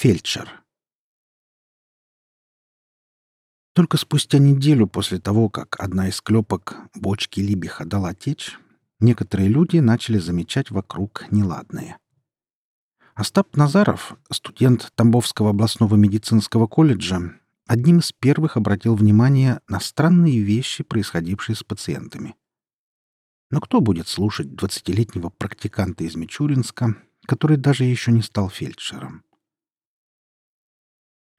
Фельдшер. Только спустя неделю после того, как одна из клепок бочки Либиха дала течь, некоторые люди начали замечать вокруг неладное. Остап Назаров, студент Тамбовского областного медицинского колледжа, одним из первых обратил внимание на странные вещи, происходившие с пациентами. Но кто будет слушать двадцатилетнего практиканта из Мичуринска, который даже еще не стал фельдшером?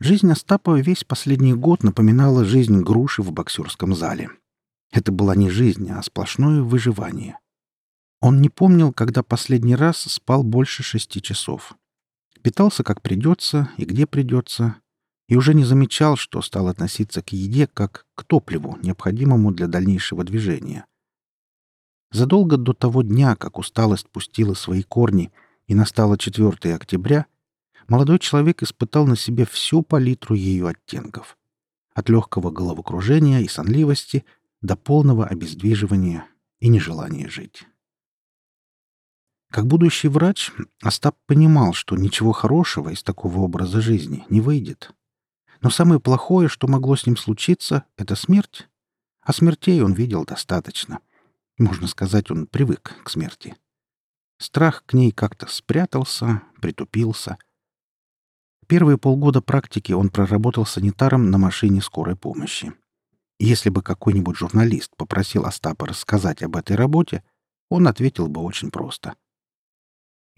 Жизнь Остапова весь последний год напоминала жизнь груши в боксерском зале. Это была не жизнь, а сплошное выживание. Он не помнил, когда последний раз спал больше шести часов. Питался как придется и где придется, и уже не замечал, что стал относиться к еде как к топливу, необходимому для дальнейшего движения. Задолго до того дня, как усталость пустила свои корни и настало 4 октября, молодой человек испытал на себе всю палитру ее оттенков. От легкого головокружения и сонливости до полного обездвиживания и нежелания жить. Как будущий врач, Остап понимал, что ничего хорошего из такого образа жизни не выйдет. Но самое плохое, что могло с ним случиться, — это смерть. А смертей он видел достаточно. Можно сказать, он привык к смерти. Страх к ней как-то спрятался, притупился — Первые полгода практики он проработал санитаром на машине скорой помощи. Если бы какой-нибудь журналист попросил Остапа рассказать об этой работе, он ответил бы очень просто.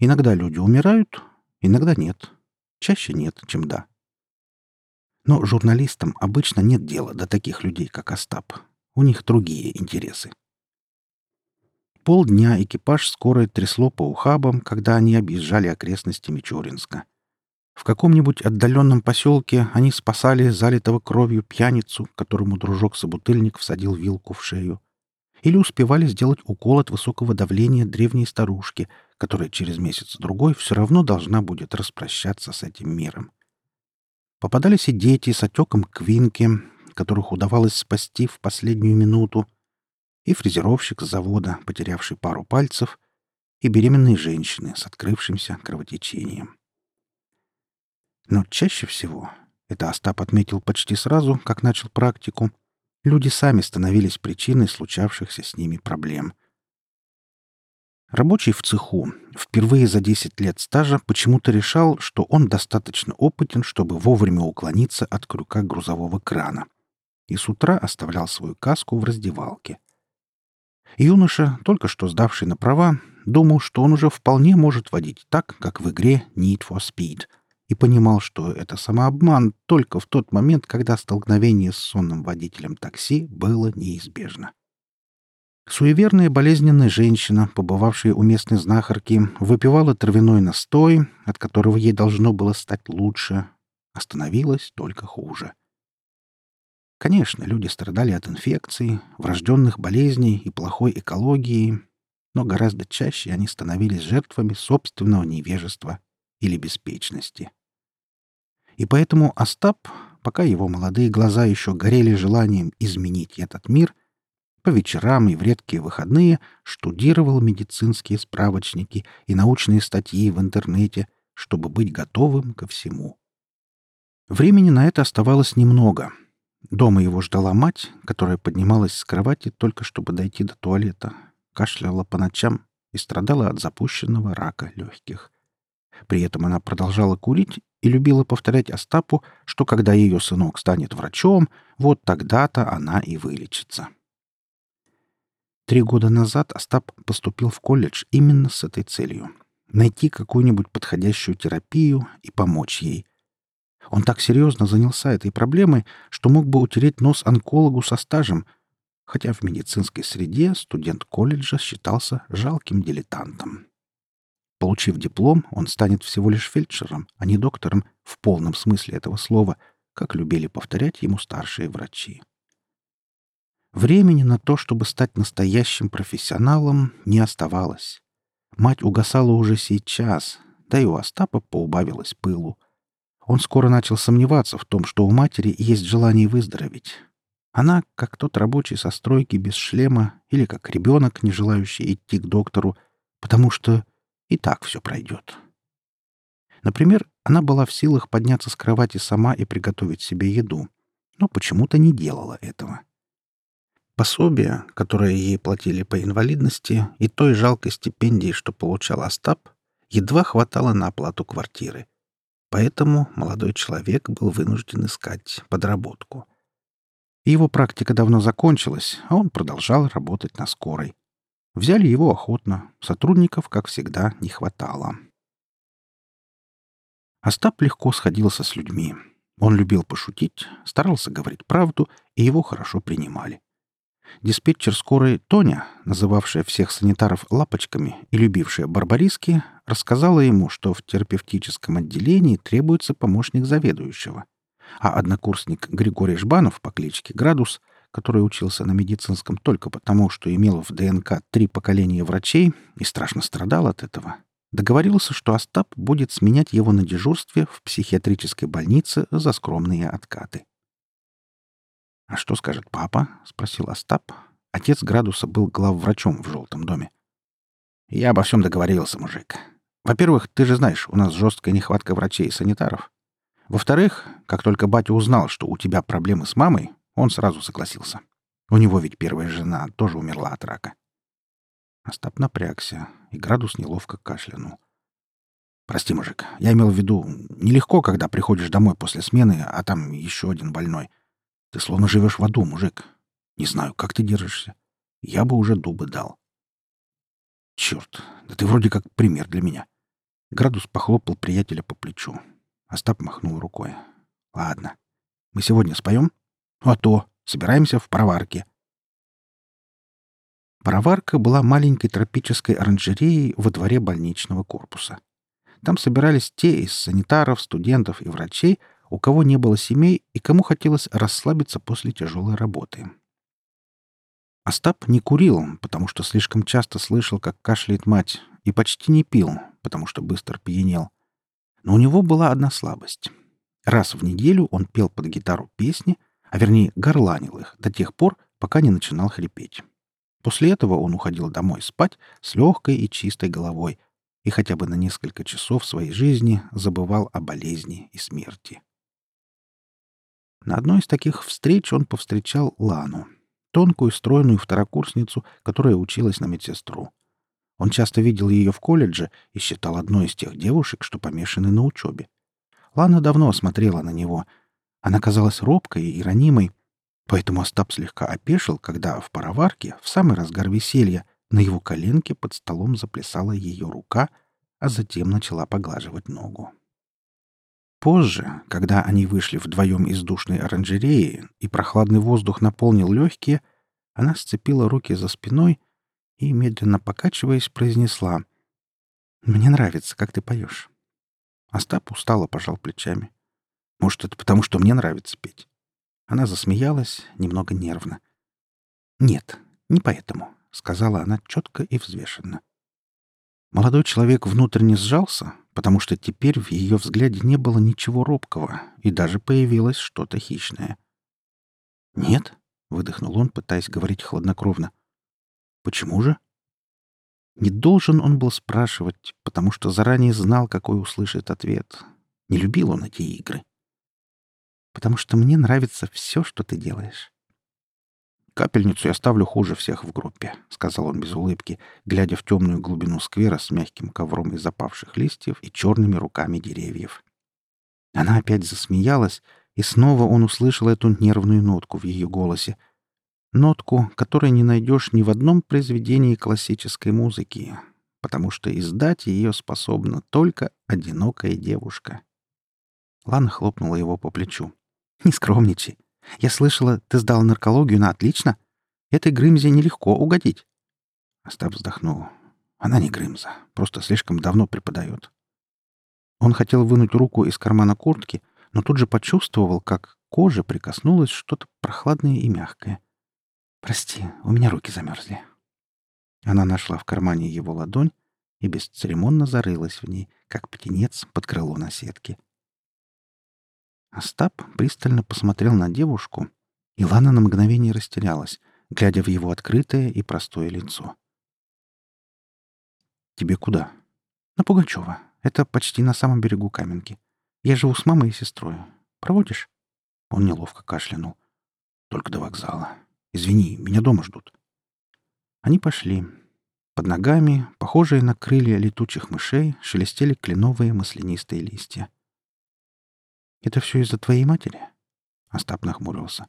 Иногда люди умирают, иногда нет. Чаще нет, чем да. Но журналистам обычно нет дела до таких людей, как Остап. У них другие интересы. Полдня экипаж скорой трясло по ухабам, когда они объезжали окрестности Мичуринска. В каком-нибудь отдаленном поселке они спасали залитого кровью пьяницу, которому дружок-собутыльник всадил вилку в шею. Или успевали сделать укол от высокого давления древней старушки, которая через месяц-другой все равно должна будет распрощаться с этим миром. Попадались и дети с отеком квинки, которых удавалось спасти в последнюю минуту, и фрезеровщик с завода, потерявший пару пальцев, и беременные женщины с открывшимся кровотечением. Но чаще всего, это Остап отметил почти сразу, как начал практику, люди сами становились причиной случавшихся с ними проблем. Рабочий в цеху впервые за 10 лет стажа почему-то решал, что он достаточно опытен, чтобы вовремя уклониться от крюка грузового крана. И с утра оставлял свою каску в раздевалке. Юноша, только что сдавший на права, думал, что он уже вполне может водить так, как в игре Need for Speed — и понимал, что это самообман только в тот момент, когда столкновение с сонным водителем такси было неизбежно. Суеверная болезненная женщина, побывавшая у местной знахарки, выпивала травяной настой, от которого ей должно было стать лучше, остановилась только хуже. Конечно, люди страдали от инфекций, врожденных болезней и плохой экологии, но гораздо чаще они становились жертвами собственного невежества или беспечности. И поэтому Остап, пока его молодые глаза еще горели желанием изменить этот мир, по вечерам и в редкие выходные штудировал медицинские справочники и научные статьи в интернете, чтобы быть готовым ко всему. Времени на это оставалось немного. Дома его ждала мать, которая поднималась с кровати только чтобы дойти до туалета, кашляла по ночам и страдала от запущенного рака легких. При этом она продолжала курить и любила повторять Остапу, что когда ее сынок станет врачом, вот тогда-то она и вылечится. Три года назад Остап поступил в колледж именно с этой целью — найти какую-нибудь подходящую терапию и помочь ей. Он так серьезно занялся этой проблемой, что мог бы утереть нос онкологу со стажем, хотя в медицинской среде студент колледжа считался жалким дилетантом. Получив диплом, он станет всего лишь фельдшером, а не доктором в полном смысле этого слова, как любили повторять ему старшие врачи. Времени на то, чтобы стать настоящим профессионалом, не оставалось. Мать угасала уже сейчас, да и у Остапа поубавилось пылу. Он скоро начал сомневаться в том, что у матери есть желание выздороветь. Она, как тот рабочий со стройки без шлема или как ребенок, не желающий идти к доктору, потому что и так все пройдет. Например, она была в силах подняться с кровати сама и приготовить себе еду, но почему-то не делала этого. Пособие, которое ей платили по инвалидности, и той жалкой стипендии, что получал Остап, едва хватало на оплату квартиры. Поэтому молодой человек был вынужден искать подработку. Его практика давно закончилась, а он продолжал работать на скорой. Взяли его охотно, сотрудников, как всегда, не хватало. Остап легко сходился с людьми. Он любил пошутить, старался говорить правду, и его хорошо принимали. Диспетчер скорой Тоня, называвшая всех санитаров лапочками и любившая барбариски, рассказала ему, что в терапевтическом отделении требуется помощник заведующего. А однокурсник Григорий Жбанов по кличке Градус, который учился на медицинском только потому, что имел в ДНК три поколения врачей и страшно страдал от этого, договорился, что Остап будет сменять его на дежурстве в психиатрической больнице за скромные откаты. «А что скажет папа?» — спросил Остап. Отец Градуса был главврачом в желтом доме. «Я обо всем договорился, мужик. Во-первых, ты же знаешь, у нас жесткая нехватка врачей и санитаров. Во-вторых, как только батя узнал, что у тебя проблемы с мамой, он сразу согласился. У него ведь первая жена тоже умерла от рака». Остап напрягся, и Градус неловко кашлянул. «Прости, мужик, я имел в виду, нелегко, когда приходишь домой после смены, а там еще один больной. Ты словно живешь в аду, мужик. Не знаю, как ты держишься. Я бы уже дубы дал. Черт, да ты вроде как пример для меня. Градус похлопал приятеля по плечу. Остап махнул рукой. Ладно. Мы сегодня споем? А то. Собираемся в пароварке. Пароварка была маленькой тропической оранжереей во дворе больничного корпуса. Там собирались те из санитаров, студентов и врачей, у кого не было семей и кому хотелось расслабиться после тяжелой работы. Остап не курил, потому что слишком часто слышал, как кашляет мать, и почти не пил, потому что быстро пьянел. Но у него была одна слабость. Раз в неделю он пел под гитару песни, а вернее горланил их до тех пор, пока не начинал хрипеть. После этого он уходил домой спать с легкой и чистой головой и хотя бы на несколько часов своей жизни забывал о болезни и смерти. На одной из таких встреч он повстречал Лану, тонкую, стройную второкурсницу, которая училась на медсестру. Он часто видел ее в колледже и считал одной из тех девушек, что помешаны на учебе. Лана давно смотрела на него. Она казалась робкой и ранимой, поэтому Остап слегка опешил, когда в пароварке, в самый разгар веселья, на его коленке под столом заплясала ее рука, а затем начала поглаживать ногу. Позже, когда они вышли вдвоем из душной оранжереи и прохладный воздух наполнил легкие, она сцепила руки за спиной и, медленно покачиваясь, произнесла «Мне нравится, как ты поешь». Остап устало пожал плечами. «Может, это потому, что мне нравится петь?» Она засмеялась, немного нервно. «Нет, не поэтому», — сказала она четко и взвешенно. Молодой человек внутренне сжался, потому что теперь в ее взгляде не было ничего робкого, и даже появилось что-то хищное. «Нет», — выдохнул он, пытаясь говорить хладнокровно. «Почему же?» Не должен он был спрашивать, потому что заранее знал, какой услышит ответ. Не любил он эти игры. «Потому что мне нравится все, что ты делаешь». «Капельницу я ставлю хуже всех в группе», — сказал он без улыбки, глядя в темную глубину сквера с мягким ковром из запавших листьев и черными руками деревьев. Она опять засмеялась, и снова он услышал эту нервную нотку в ее голосе. Нотку, которой не найдешь ни в одном произведении классической музыки, потому что издать ее способна только одинокая девушка. Лана хлопнула его по плечу. «Не скромничай. Я слышала, ты сдал наркологию на отлично. Этой Грымзе нелегко угодить. Остап вздохнул. Она не Грымза, просто слишком давно преподает. Он хотел вынуть руку из кармана куртки, но тут же почувствовал, как коже прикоснулось что-то прохладное и мягкое. «Прости, у меня руки замерзли». Она нашла в кармане его ладонь и бесцеремонно зарылась в ней, как птенец под крыло на сетке. Остап пристально посмотрел на девушку, и Лана на мгновение растерялась, глядя в его открытое и простое лицо. «Тебе куда?» «На Пугачева. Это почти на самом берегу Каменки. Я живу с мамой и сестрой. Проводишь?» Он неловко кашлянул. «Только до вокзала. Извини, меня дома ждут». Они пошли. Под ногами, похожие на крылья летучих мышей, шелестели кленовые маслянистые листья. «Это все из-за твоей матери?» Остап нахмурился.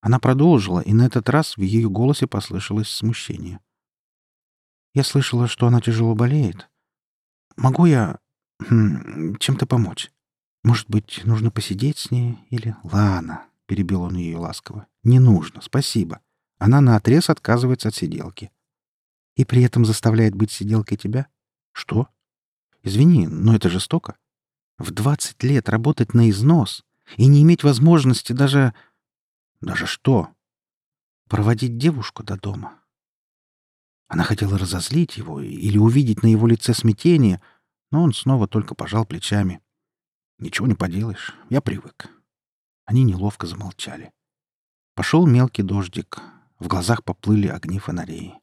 Она продолжила, и на этот раз в ее голосе послышалось смущение. «Я слышала, что она тяжело болеет. Могу я хм, чем-то помочь? Может быть, нужно посидеть с ней или...» «Ладно», — перебил он ее ласково. «Не нужно, спасибо. Она наотрез отказывается от сиделки. И при этом заставляет быть сиделкой тебя? Что? Извини, но это жестоко. В двадцать лет работать на износ и не иметь возможности даже... Даже что? Проводить девушку до дома. Она хотела разозлить его или увидеть на его лице смятение, но он снова только пожал плечами. «Ничего не поделаешь, я привык». Они неловко замолчали. Пошел мелкий дождик. В глазах поплыли огни фонарей.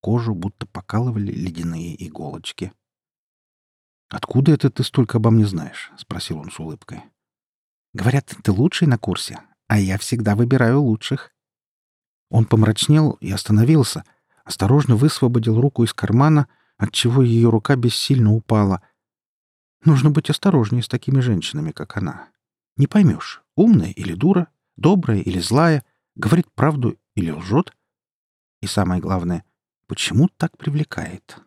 Кожу будто покалывали ледяные иголочки. «Откуда это ты столько обо мне знаешь?» — спросил он с улыбкой. «Говорят, ты лучший на курсе, а я всегда выбираю лучших». Он помрачнел и остановился, осторожно высвободил руку из кармана, отчего ее рука бессильно упала. Нужно быть осторожнее с такими женщинами, как она. Не поймешь, умная или дура, добрая или злая, говорит правду или лжет. И самое главное, почему так привлекает?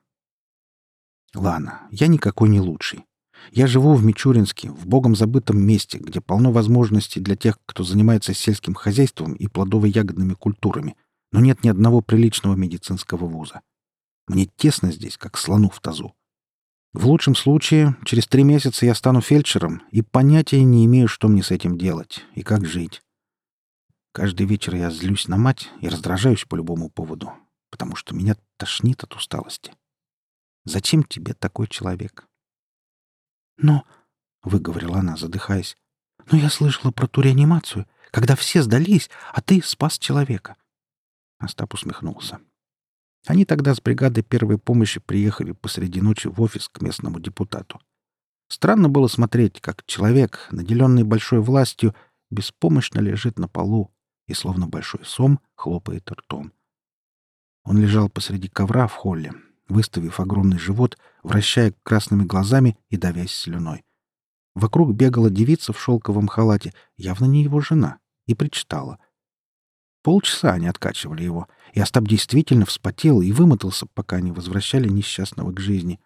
Ладно, я никакой не лучший. Я живу в Мичуринске, в богом забытом месте, где полно возможностей для тех, кто занимается сельским хозяйством и плодово-ягодными культурами, но нет ни одного приличного медицинского вуза. Мне тесно здесь, как слону в тазу. В лучшем случае, через три месяца я стану фельдшером и понятия не имею, что мне с этим делать и как жить. Каждый вечер я злюсь на мать и раздражаюсь по любому поводу, потому что меня тошнит от усталости. Зачем тебе такой человек? Но, — выговорила она, задыхаясь, — но я слышала про ту реанимацию, когда все сдались, а ты спас человека. Остап усмехнулся. Они тогда с бригадой первой помощи приехали посреди ночи в офис к местному депутату. Странно было смотреть, как человек, наделенный большой властью, беспомощно лежит на полу и, словно большой сом, хлопает ртом. Он лежал посреди ковра в холле, выставив огромный живот, вращая красными глазами и давясь слюной. Вокруг бегала девица в шелковом халате, явно не его жена, и причитала. Полчаса они откачивали его, и Остап действительно вспотел и вымотался, пока не возвращали несчастного к жизни.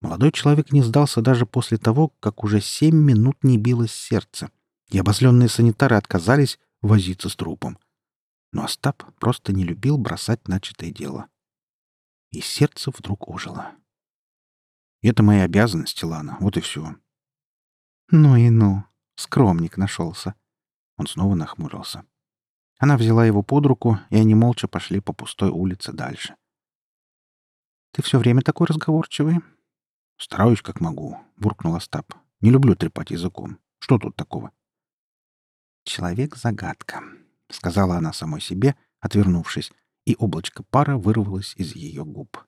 Молодой человек не сдался даже после того, как уже семь минут не билось сердце, и обозленные санитары отказались возиться с трупом. Но Остап просто не любил бросать начатое дело. И сердце вдруг ожило. Это моя обязанность, Лана, вот и все. Ну и ну, скромник нашелся. Он снова нахмурился. Она взяла его под руку, и они молча пошли по пустой улице дальше. «Ты все время такой разговорчивый?» «Стараюсь, как могу», — буркнул Остап. «Не люблю трепать языком. Что тут такого?» «Человек-загадка», — сказала она самой себе, отвернувшись, и облачко пара вырвалось из ее губ.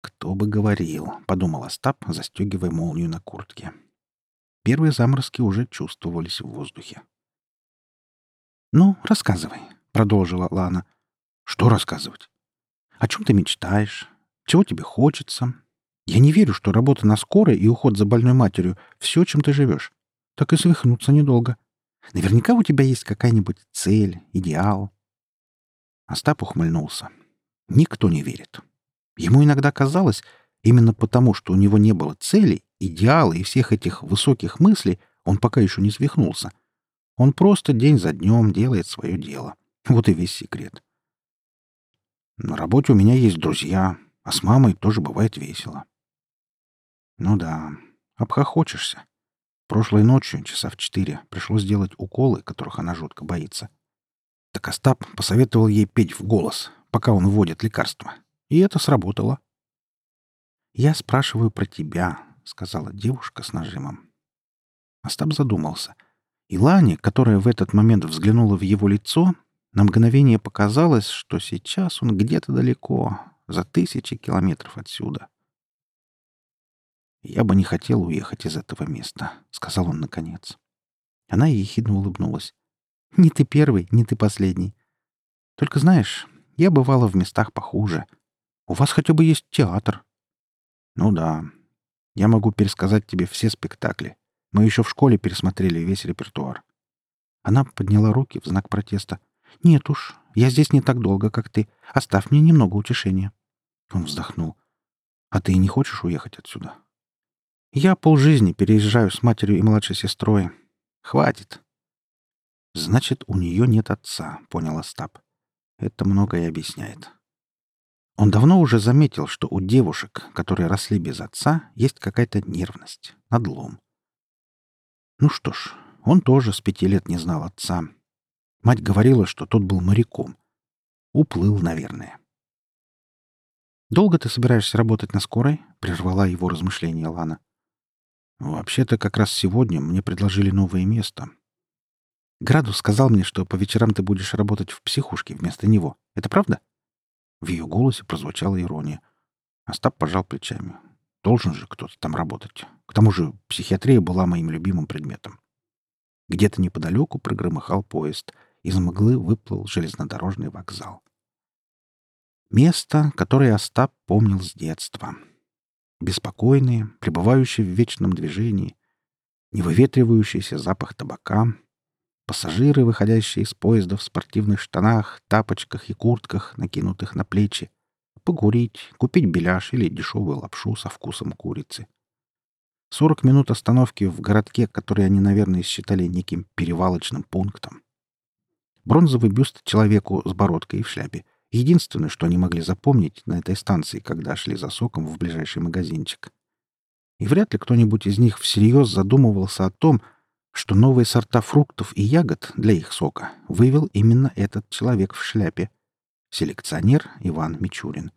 «Кто бы говорил», — подумал Остап, застегивая молнию на куртке. Первые заморозки уже чувствовались в воздухе. «Ну, рассказывай», — продолжила Лана. «Что рассказывать? О чем ты мечтаешь? Чего тебе хочется? Я не верю, что работа на скорой и уход за больной матерью — все, чем ты живешь. Так и свихнуться недолго. Наверняка у тебя есть какая-нибудь цель, идеал. Остап ухмыльнулся. Никто не верит. Ему иногда казалось, именно потому, что у него не было целей, идеала и всех этих высоких мыслей, он пока еще не свихнулся. Он просто день за днем делает свое дело. Вот и весь секрет. На работе у меня есть друзья, а с мамой тоже бывает весело. Ну да, обхохочешься. Прошлой ночью, часа в четыре, пришлось сделать уколы, которых она жутко боится. Так Остап посоветовал ей петь в голос, пока он вводит лекарства. И это сработало. «Я спрашиваю про тебя», — сказала девушка с нажимом. Остап задумался. И Лане, которая в этот момент взглянула в его лицо, на мгновение показалось, что сейчас он где-то далеко, за тысячи километров отсюда. «Я бы не хотел уехать из этого места», — сказал он наконец. Она ехидно улыбнулась. «Не ты первый, не ты последний. Только знаешь, я бывала в местах похуже. У вас хотя бы есть театр». «Ну да. Я могу пересказать тебе все спектакли. Мы еще в школе пересмотрели весь репертуар». Она подняла руки в знак протеста. «Нет уж, я здесь не так долго, как ты. Оставь мне немного утешения». Он вздохнул. «А ты не хочешь уехать отсюда?» «Я полжизни переезжаю с матерью и младшей сестрой. Хватит». «Значит, у нее нет отца», — понял Остап. «Это многое объясняет». Он давно уже заметил, что у девушек, которые росли без отца, есть какая-то нервность, надлом. Ну что ж, он тоже с пяти лет не знал отца. Мать говорила, что тот был моряком. Уплыл, наверное. «Долго ты собираешься работать на скорой?» — прервала его размышления Лана. «Вообще-то как раз сегодня мне предложили новое место. Градус сказал мне, что по вечерам ты будешь работать в психушке вместо него. Это правда?» В ее голосе прозвучала ирония. Остап пожал плечами. Должен же кто-то там работать. К тому же психиатрия была моим любимым предметом. Где-то неподалеку прогромыхал поезд. Из мглы выплыл железнодорожный вокзал. Место, которое Остап помнил с детства. Беспокойные, пребывающие в вечном движении, невыветривающийся запах табака, Пассажиры, выходящие из поезда в спортивных штанах, тапочках и куртках, накинутых на плечи. Погурить, купить беляш или дешевую лапшу со вкусом курицы. Сорок минут остановки в городке, который они, наверное, считали неким перевалочным пунктом. Бронзовый бюст человеку с бородкой и в шляпе. Единственное, что они могли запомнить на этой станции, когда шли за соком в ближайший магазинчик. И вряд ли кто-нибудь из них всерьез задумывался о том, что новые сорта фруктов и ягод для их сока вывел именно этот человек в шляпе — селекционер Иван Мичурин.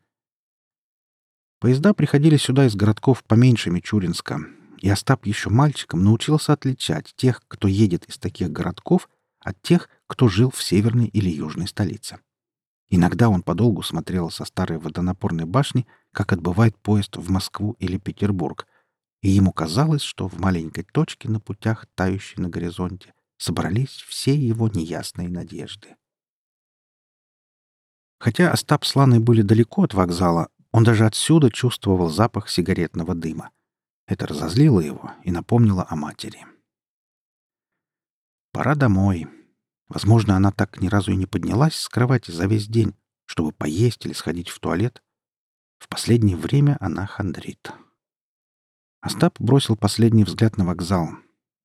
Поезда приходили сюда из городков поменьше Мичуринска, и Остап еще мальчиком научился отличать тех, кто едет из таких городков, от тех, кто жил в северной или южной столице. Иногда он подолгу смотрел со старой водонапорной башни, как отбывает поезд в Москву или Петербург — и ему казалось, что в маленькой точке на путях, тающей на горизонте, собрались все его неясные надежды. Хотя Остап с Ланой были далеко от вокзала, он даже отсюда чувствовал запах сигаретного дыма. Это разозлило его и напомнило о матери. Пора домой. Возможно, она так ни разу и не поднялась с кровати за весь день, чтобы поесть или сходить в туалет. В последнее время она хандрит. Остап бросил последний взгляд на вокзал.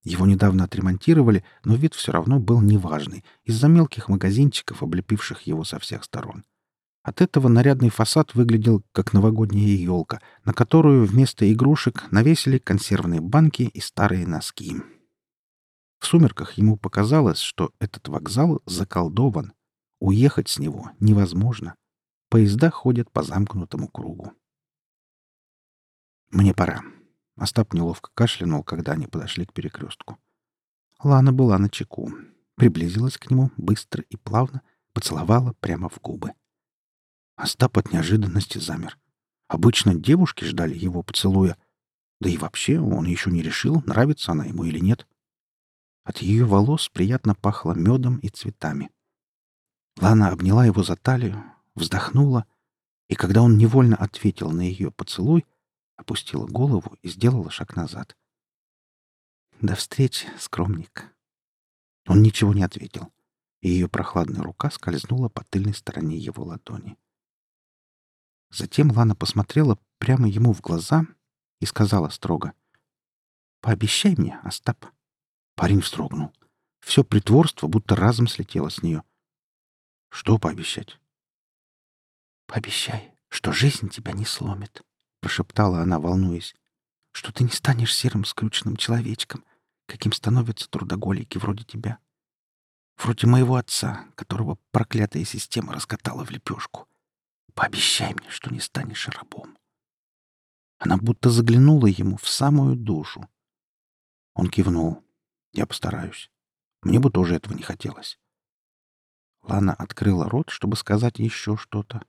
Его недавно отремонтировали, но вид все равно был неважный из-за мелких магазинчиков, облепивших его со всех сторон. От этого нарядный фасад выглядел как новогодняя елка, на которую вместо игрушек навесили консервные банки и старые носки. В сумерках ему показалось, что этот вокзал заколдован. Уехать с него невозможно. Поезда ходят по замкнутому кругу. «Мне пора», Остап неловко кашлянул, когда они подошли к перекрестку. Лана была на чеку. Приблизилась к нему быстро и плавно, поцеловала прямо в губы. Остап от неожиданности замер. Обычно девушки ждали его поцелуя. Да и вообще он еще не решил, нравится она ему или нет. От ее волос приятно пахло медом и цветами. Лана обняла его за талию, вздохнула, и когда он невольно ответил на ее поцелуй, опустила голову и сделала шаг назад. «До встречи, скромник». Он ничего не ответил, и ее прохладная рука скользнула по тыльной стороне его ладони. Затем Лана посмотрела прямо ему в глаза и сказала строго. «Пообещай мне, Остап». Парень вздрогнул. Все притворство будто разом слетело с нее. «Что пообещать?» «Пообещай, что жизнь тебя не сломит», прошептала она, волнуясь, — что ты не станешь серым скрюченным человечком, каким становятся трудоголики вроде тебя. Вроде моего отца, которого проклятая система раскатала в лепешку. Пообещай мне, что не станешь рабом. Она будто заглянула ему в самую душу. Он кивнул. Я постараюсь. Мне бы тоже этого не хотелось. Лана открыла рот, чтобы сказать еще что-то,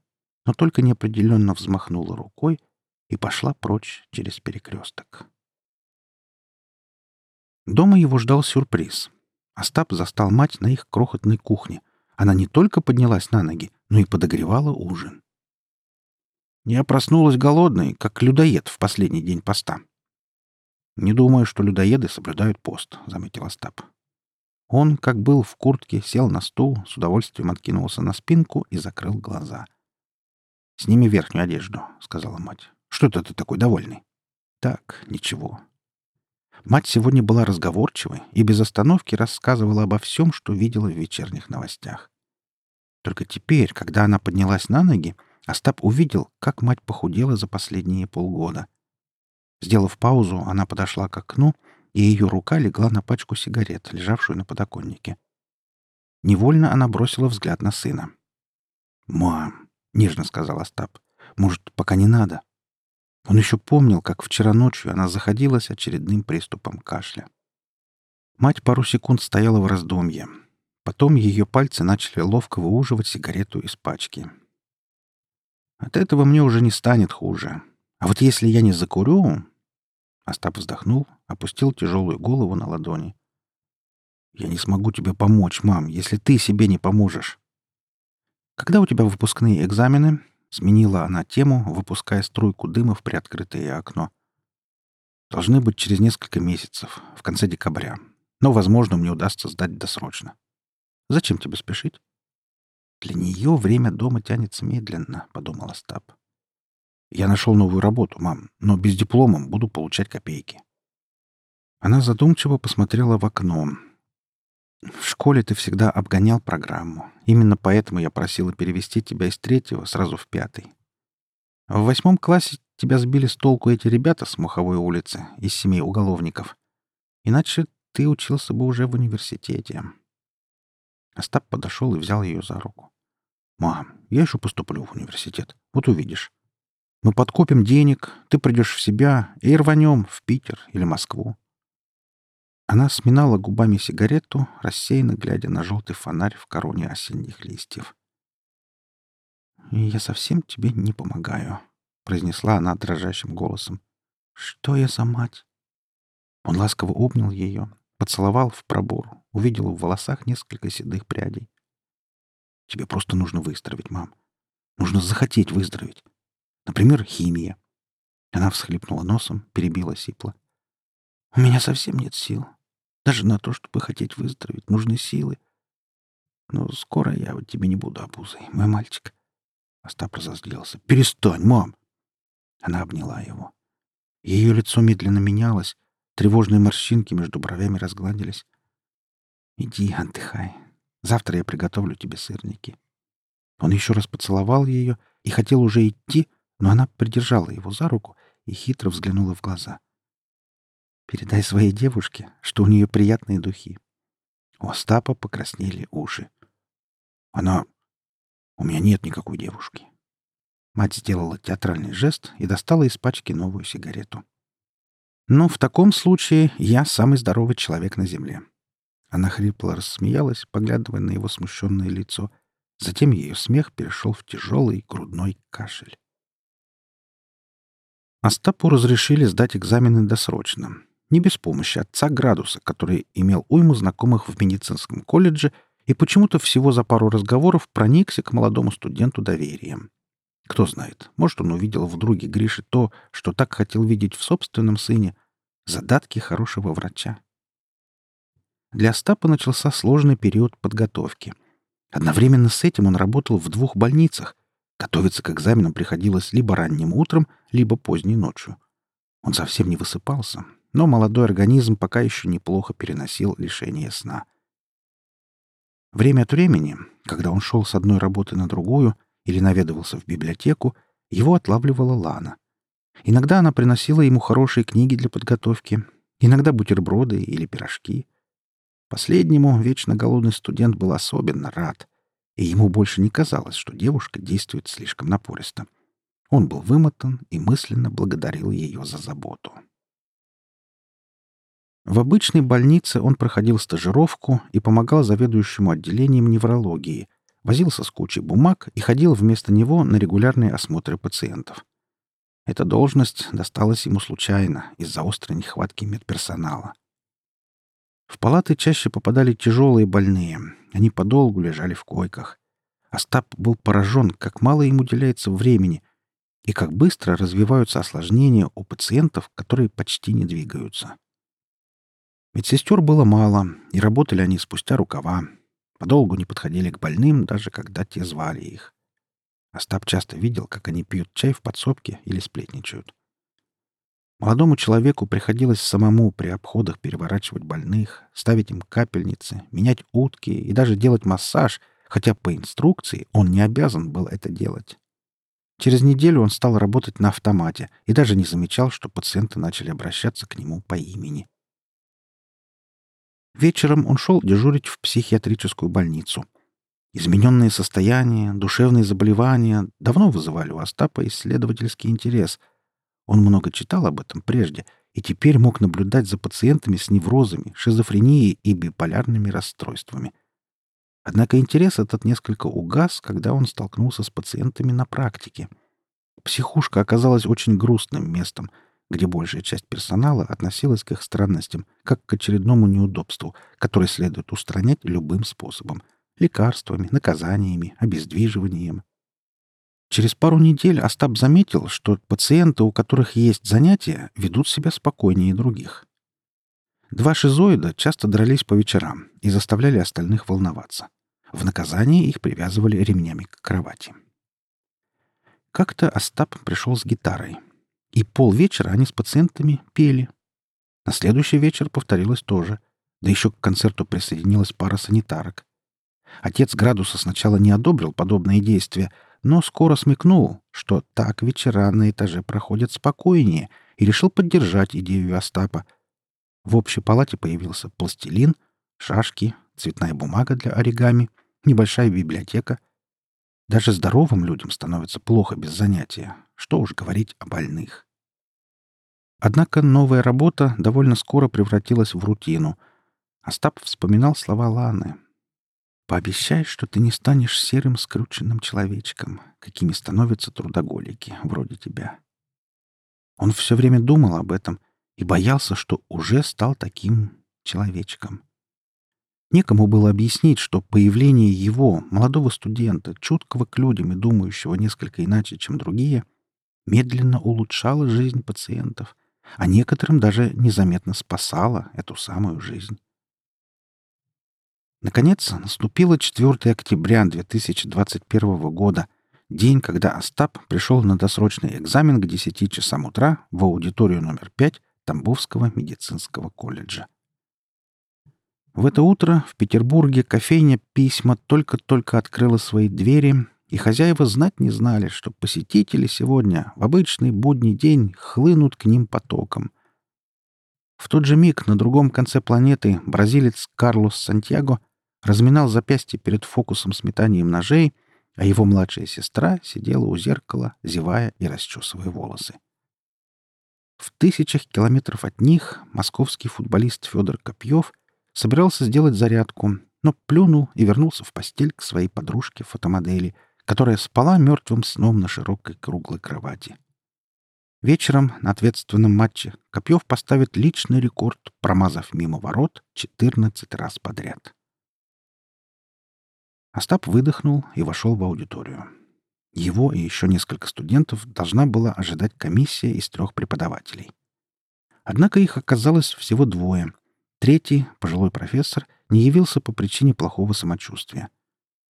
но только неопределенно взмахнула рукой — и пошла прочь через перекресток. Дома его ждал сюрприз. Остап застал мать на их крохотной кухне. Она не только поднялась на ноги, но и подогревала ужин. Я проснулась голодной, как людоед в последний день поста. «Не думаю, что людоеды соблюдают пост», — заметил Остап. Он, как был в куртке, сел на стул, с удовольствием откинулся на спинку и закрыл глаза. «Сними верхнюю одежду», — сказала мать. «Что это ты такой довольный?» «Так, ничего». Мать сегодня была разговорчивой и без остановки рассказывала обо всем, что видела в вечерних новостях. Только теперь, когда она поднялась на ноги, Остап увидел, как мать похудела за последние полгода. Сделав паузу, она подошла к окну, и ее рука легла на пачку сигарет, лежавшую на подоконнике. Невольно она бросила взгляд на сына. «Мам», — нежно сказал Остап, — «может, пока не надо?» Он еще помнил, как вчера ночью она заходилась очередным приступом кашля. Мать пару секунд стояла в раздумье. Потом ее пальцы начали ловко выуживать сигарету из пачки. От этого мне уже не станет хуже. А вот если я не закурю...» Остап вздохнул, опустил тяжелую голову на ладони. «Я не смогу тебе помочь, мам, если ты себе не поможешь». «Когда у тебя выпускные экзамены?» Сменила она тему, выпуская струйку дыма в приоткрытое окно. «Должны быть через несколько месяцев, в конце декабря. Но, возможно, мне удастся сдать досрочно. Зачем тебе спешить?» «Для нее время дома тянется медленно», — подумал Остап. «Я нашел новую работу, мам, но без диплома буду получать копейки». Она задумчиво посмотрела в окно. «В школе ты всегда обгонял программу. Именно поэтому я просила перевести тебя из третьего сразу в пятый. В восьмом классе тебя сбили с толку эти ребята с Муховой улицы, из семей уголовников. Иначе ты учился бы уже в университете». Остап подошел и взял ее за руку. «Мам, я еще поступлю в университет. Вот увидишь. Мы подкопим денег, ты придешь в себя и рванем в Питер или Москву». Она сминала губами сигарету, рассеянно глядя на желтый фонарь в короне осенних листьев. «Я совсем тебе не помогаю», — произнесла она дрожащим голосом. «Что я за мать?» Он ласково обнял ее, поцеловал в пробор, увидел в волосах несколько седых прядей. Тебе просто нужно выздороветь, мам. Нужно захотеть выздороветь. Например, химия. Она всхлипнула носом, перебила сипло. У меня совсем нет сил. Даже на то, чтобы хотеть выздороветь, нужны силы. Но скоро я вот тебе не буду обузой, мой мальчик. Остап разозлился. «Перестань, мам!» Она обняла его. Ее лицо медленно менялось, тревожные морщинки между бровями разгладились. «Иди, отдыхай. Завтра я приготовлю тебе сырники». Он еще раз поцеловал ее и хотел уже идти, но она придержала его за руку и хитро взглянула в глаза. «Передай своей девушке, что у нее приятные духи». У Остапа покраснели уши. «Она... У меня нет никакой девушки». Мать сделала театральный жест и достала из пачки новую сигарету. «Ну, в таком случае я самый здоровый человек на Земле. Она хрипло рассмеялась, поглядывая на его смущенное лицо. Затем ее смех перешел в тяжелый грудной кашель. Остапу разрешили сдать экзамены досрочно. Не без помощи отца Градуса, который имел уйму знакомых в медицинском колледже и почему-то всего за пару разговоров проникся к молодому студенту доверием. Кто знает, может, он увидел в друге Грише то, что так хотел видеть в собственном сыне — задатки хорошего врача. Для Остапа начался сложный период подготовки. Одновременно с этим он работал в двух больницах. Готовиться к экзаменам приходилось либо ранним утром, либо поздней ночью. Он совсем не высыпался, но молодой организм пока еще неплохо переносил лишение сна. Время от времени, когда он шел с одной работы на другую или наведывался в библиотеку, его отлавливала Лана. Иногда она приносила ему хорошие книги для подготовки, иногда бутерброды или пирожки — Последнему вечно голодный студент был особенно рад, и ему больше не казалось, что девушка действует слишком напористо. Он был вымотан и мысленно благодарил ее за заботу. В обычной больнице он проходил стажировку и помогал заведующему отделением неврологии, возился с кучей бумаг и ходил вместо него на регулярные осмотры пациентов. Эта должность досталась ему случайно из-за острой нехватки медперсонала. В палаты чаще попадали тяжелые больные. Они подолгу лежали в койках. Остап был поражен, как мало им уделяется времени и как быстро развиваются осложнения у пациентов, которые почти не двигаются. Медсестер было мало, и работали они спустя рукава. Подолгу не подходили к больным, даже когда те звали их. Остап часто видел, как они пьют чай в подсобке или сплетничают. Молодому человеку приходилось самому при обходах переворачивать больных, ставить им капельницы, менять утки и даже делать массаж, хотя по инструкции он не обязан был это делать. Через неделю он стал работать на автомате и даже не замечал, что пациенты начали обращаться к нему по имени. Вечером он шел дежурить в психиатрическую больницу. Измененные состояния, душевные заболевания давно вызывали у Остапа исследовательский интерес — он много читал об этом прежде и теперь мог наблюдать за пациентами с неврозами, шизофренией и биполярными расстройствами. Однако интерес этот несколько угас, когда он столкнулся с пациентами на практике. Психушка оказалась очень грустным местом, где большая часть персонала относилась к их странностям как к очередному неудобству, которое следует устранять любым способом — лекарствами, наказаниями, обездвиживанием. Через пару недель Остап заметил, что пациенты, у которых есть занятия, ведут себя спокойнее других. Два шизоида часто дрались по вечерам и заставляли остальных волноваться. В наказание их привязывали ремнями к кровати. Как-то Остап пришел с гитарой, и полвечера они с пациентами пели. На следующий вечер повторилось тоже, да еще к концерту присоединилась пара санитарок. Отец Градуса сначала не одобрил подобные действия, но скоро смекнул, что так вечера на этаже проходят спокойнее, и решил поддержать идею Остапа. В общей палате появился пластилин, шашки, цветная бумага для оригами, небольшая библиотека. Даже здоровым людям становится плохо без занятия. Что уж говорить о больных. Однако новая работа довольно скоро превратилась в рутину. Остап вспоминал слова Ланы, Пообещай, что ты не станешь серым скрученным человечком, какими становятся трудоголики, вроде тебя. Он все время думал об этом и боялся, что уже стал таким человечком. Некому было объяснить, что появление его, молодого студента, чуткого к людям и думающего несколько иначе, чем другие, медленно улучшало жизнь пациентов, а некоторым даже незаметно спасало эту самую жизнь. Наконец, наступило 4 октября 2021 года, день, когда Остап пришел на досрочный экзамен к 10 часам утра в аудиторию номер 5 Тамбовского медицинского колледжа. В это утро в Петербурге кофейня «Письма» только-только открыла свои двери, и хозяева знать не знали, что посетители сегодня в обычный будний день хлынут к ним потоком. В тот же миг на другом конце планеты бразилец Карлос Сантьяго — разминал запястье перед фокусом с метанием ножей, а его младшая сестра сидела у зеркала, зевая и расчесывая волосы. В тысячах километров от них московский футболист Федор Копьев собирался сделать зарядку, но плюнул и вернулся в постель к своей подружке-фотомодели, которая спала мертвым сном на широкой круглой кровати. Вечером на ответственном матче Копьев поставит личный рекорд, промазав мимо ворот 14 раз подряд. Остап выдохнул и вошел в аудиторию. Его и еще несколько студентов должна была ожидать комиссия из трех преподавателей. Однако их оказалось всего двое. Третий, пожилой профессор, не явился по причине плохого самочувствия.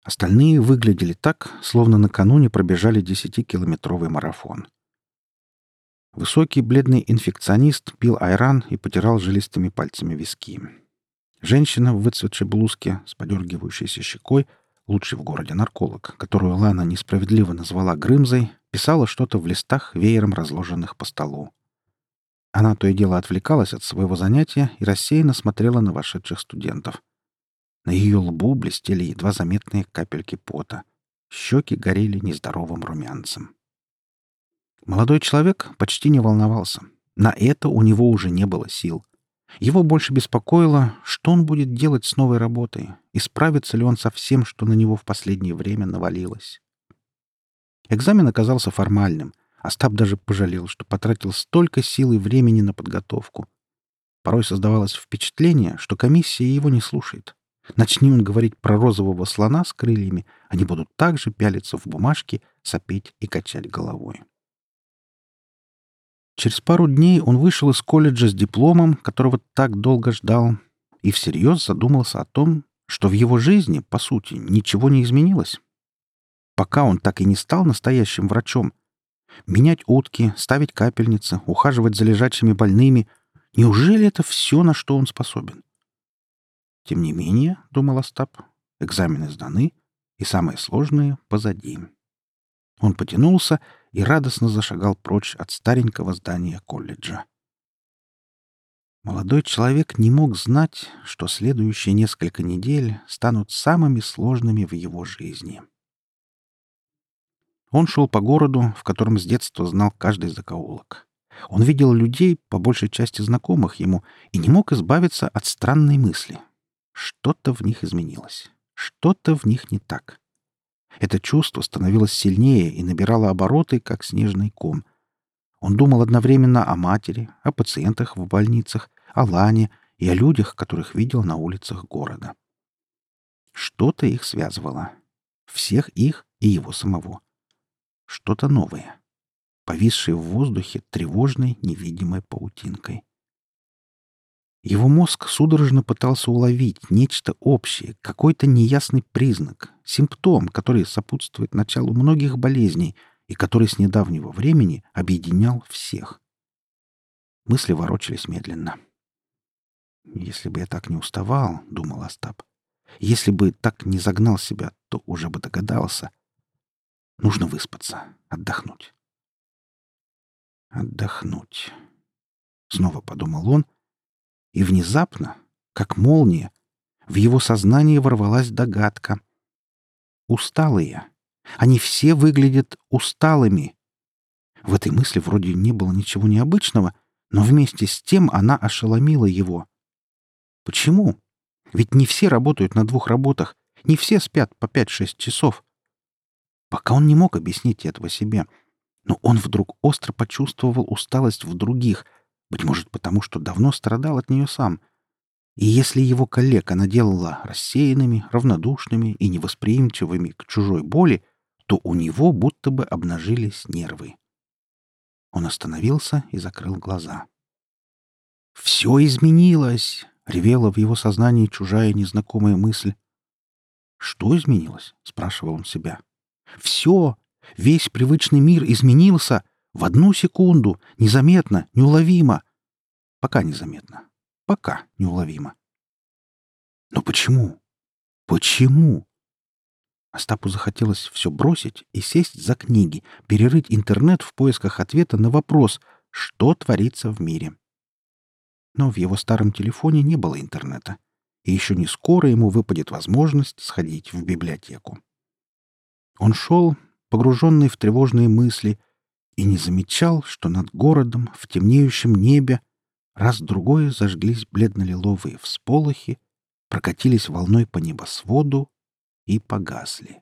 Остальные выглядели так, словно накануне пробежали десятикилометровый марафон. Высокий бледный инфекционист пил айран и потирал жилистыми пальцами виски. Женщина в выцветшей блузке с подергивающейся щекой лучший в городе нарколог, которую Лана несправедливо назвала Грымзой, писала что-то в листах, веером разложенных по столу. Она то и дело отвлекалась от своего занятия и рассеянно смотрела на вошедших студентов. На ее лбу блестели едва заметные капельки пота. Щеки горели нездоровым румянцем. Молодой человек почти не волновался. На это у него уже не было сил. Его больше беспокоило, что он будет делать с новой работой, и справится ли он со всем, что на него в последнее время навалилось. Экзамен оказался формальным, Остап даже пожалел, что потратил столько сил и времени на подготовку. Порой создавалось впечатление, что комиссия его не слушает. Начни он говорить про розового слона с крыльями, они будут также пялиться в бумажки, сопеть и качать головой. Через пару дней он вышел из колледжа с дипломом, которого так долго ждал, и всерьез задумался о том, что в его жизни, по сути, ничего не изменилось. Пока он так и не стал настоящим врачом, менять утки, ставить капельницы, ухаживать за лежачими больными — неужели это все, на что он способен? Тем не менее, — думал Остап, — экзамены сданы, и самое сложное позади. Он потянулся и радостно зашагал прочь от старенького здания колледжа. Молодой человек не мог знать, что следующие несколько недель станут самыми сложными в его жизни. Он шел по городу, в котором с детства знал каждый закоулок. Он видел людей, по большей части знакомых ему, и не мог избавиться от странной мысли. Что-то в них изменилось. Что-то в них не так. Это чувство становилось сильнее и набирало обороты, как снежный ком. Он думал одновременно о матери, о пациентах в больницах, о Лане и о людях, которых видел на улицах города. Что-то их связывало. Всех их и его самого. Что-то новое. Повисшее в воздухе тревожной невидимой паутинкой. Его мозг судорожно пытался уловить нечто общее, какой-то неясный признак, симптом, который сопутствует началу многих болезней и который с недавнего времени объединял всех. Мысли ворочались медленно. «Если бы я так не уставал, — думал Остап, — если бы так не загнал себя, то уже бы догадался. Нужно выспаться, отдохнуть. Отдохнуть. Снова подумал он — и внезапно, как молния, в его сознание ворвалась догадка. Усталые. Они все выглядят усталыми. В этой мысли вроде не было ничего необычного, но вместе с тем она ошеломила его. Почему? Ведь не все работают на двух работах, не все спят по пять-шесть часов. Пока он не мог объяснить этого себе, но он вдруг остро почувствовал усталость в других — быть может, потому что давно страдал от нее сам. И если его коллег она делала рассеянными, равнодушными и невосприимчивыми к чужой боли, то у него будто бы обнажились нервы. Он остановился и закрыл глаза. «Все изменилось!» — ревела в его сознании чужая незнакомая мысль. «Что изменилось?» — спрашивал он себя. «Все! Весь привычный мир изменился, в одну секунду, незаметно, неуловимо. Пока незаметно. Пока неуловимо. Но почему? Почему? Остапу захотелось все бросить и сесть за книги, перерыть интернет в поисках ответа на вопрос, что творится в мире. Но в его старом телефоне не было интернета, и еще не скоро ему выпадет возможность сходить в библиотеку. Он шел, погруженный в тревожные мысли, и не замечал, что над городом в темнеющем небе раз-другое зажглись бледно-лиловые всполохи, прокатились волной по небосводу и погасли.